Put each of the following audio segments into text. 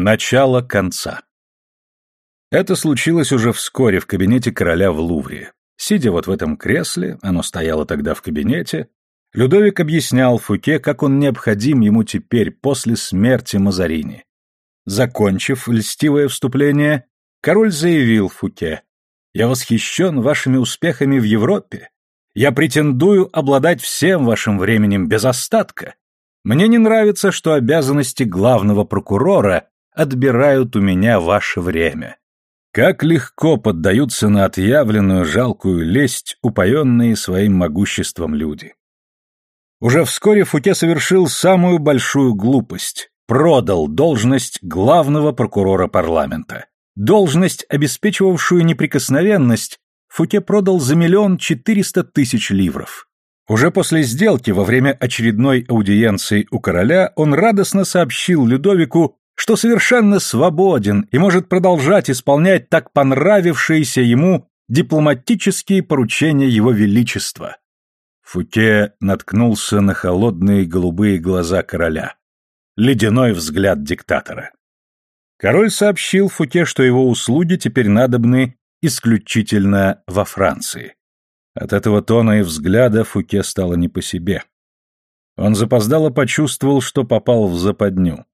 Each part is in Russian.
Начало конца. Это случилось уже вскоре в кабинете короля в Лувре. Сидя вот в этом кресле, оно стояло тогда в кабинете, Людовик объяснял Фуке, как он необходим ему теперь, после смерти Мазарини. Закончив льстивое вступление, король заявил Фуке, «Я восхищен вашими успехами в Европе. Я претендую обладать всем вашим временем без остатка. Мне не нравится, что обязанности главного прокурора отбирают у меня ваше время. Как легко поддаются на отъявленную жалкую лесть упоенные своим могуществом люди. Уже вскоре Фуке совершил самую большую глупость. Продал должность главного прокурора парламента. Должность, обеспечивавшую неприкосновенность, Фуке продал за миллион четыреста тысяч ливров. Уже после сделки, во время очередной аудиенции у короля, он радостно сообщил Людовику, что совершенно свободен и может продолжать исполнять так понравившиеся ему дипломатические поручения его величества. Фуке наткнулся на холодные голубые глаза короля. Ледяной взгляд диктатора. Король сообщил Фуке, что его услуги теперь надобны исключительно во Франции. От этого тона и взгляда Фуке стало не по себе. Он запоздало почувствовал, что попал в западню.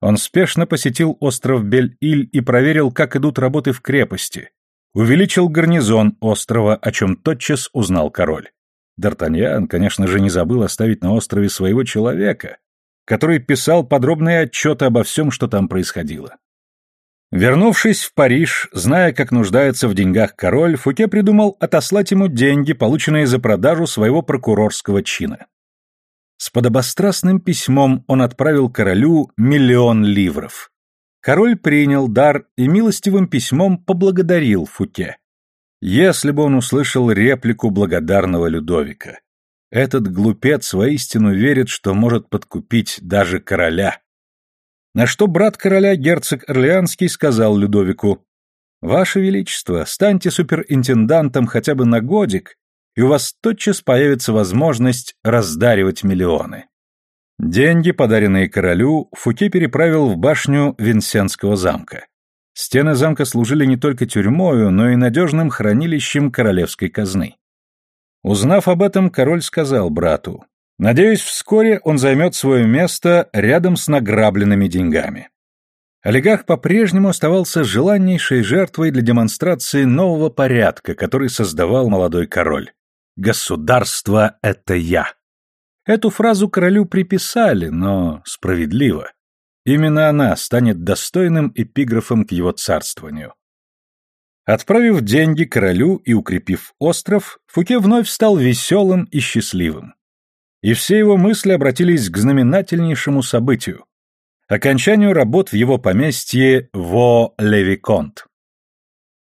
Он спешно посетил остров Бель-Иль и проверил, как идут работы в крепости. Увеличил гарнизон острова, о чем тотчас узнал король. Д'Артаньян, конечно же, не забыл оставить на острове своего человека, который писал подробные отчеты обо всем, что там происходило. Вернувшись в Париж, зная, как нуждается в деньгах король, Фуке придумал отослать ему деньги, полученные за продажу своего прокурорского чина. С подобострастным письмом он отправил королю миллион ливров. Король принял дар и милостивым письмом поблагодарил Фуке. Если бы он услышал реплику благодарного Людовика. Этот глупец воистину верит, что может подкупить даже короля. На что брат короля, герцог Орлеанский, сказал Людовику, «Ваше Величество, станьте суперинтендантом хотя бы на годик, и у вас тотчас появится возможность раздаривать миллионы. Деньги, подаренные королю, Фуке переправил в башню Винсентского замка. Стены замка служили не только тюрьмою, но и надежным хранилищем королевской казны. Узнав об этом, король сказал брату, «Надеюсь, вскоре он займет свое место рядом с награбленными деньгами». Олигарх по-прежнему оставался желаннейшей жертвой для демонстрации нового порядка, который создавал молодой король. «Государство — это я». Эту фразу королю приписали, но справедливо. Именно она станет достойным эпиграфом к его царствованию. Отправив деньги королю и укрепив остров, Фуке вновь стал веселым и счастливым. И все его мысли обратились к знаменательнейшему событию — окончанию работ в его поместье Во-Левиконт.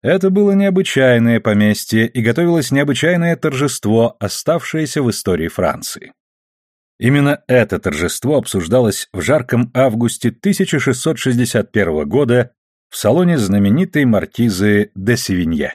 Это было необычайное поместье, и готовилось необычайное торжество, оставшееся в истории Франции. Именно это торжество обсуждалось в жарком августе 1661 года в салоне знаменитой маркизы де Севинье.